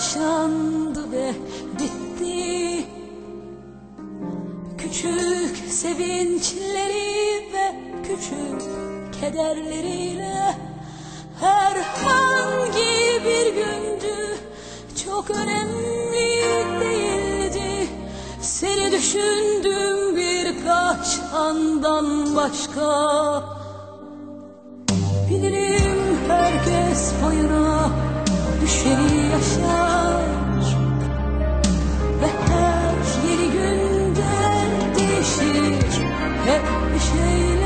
yaşandı ve bitti. Küçük sevinçleri ve küçük kederleriyle Herhangi bir gündü çok önemli değildi. Seni düşündüm birkaç andan başka. Bilirim herkes payına düşeni yaşar Ve her yeni günde değişir. Hep bir şeyler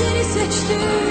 Seni seçtim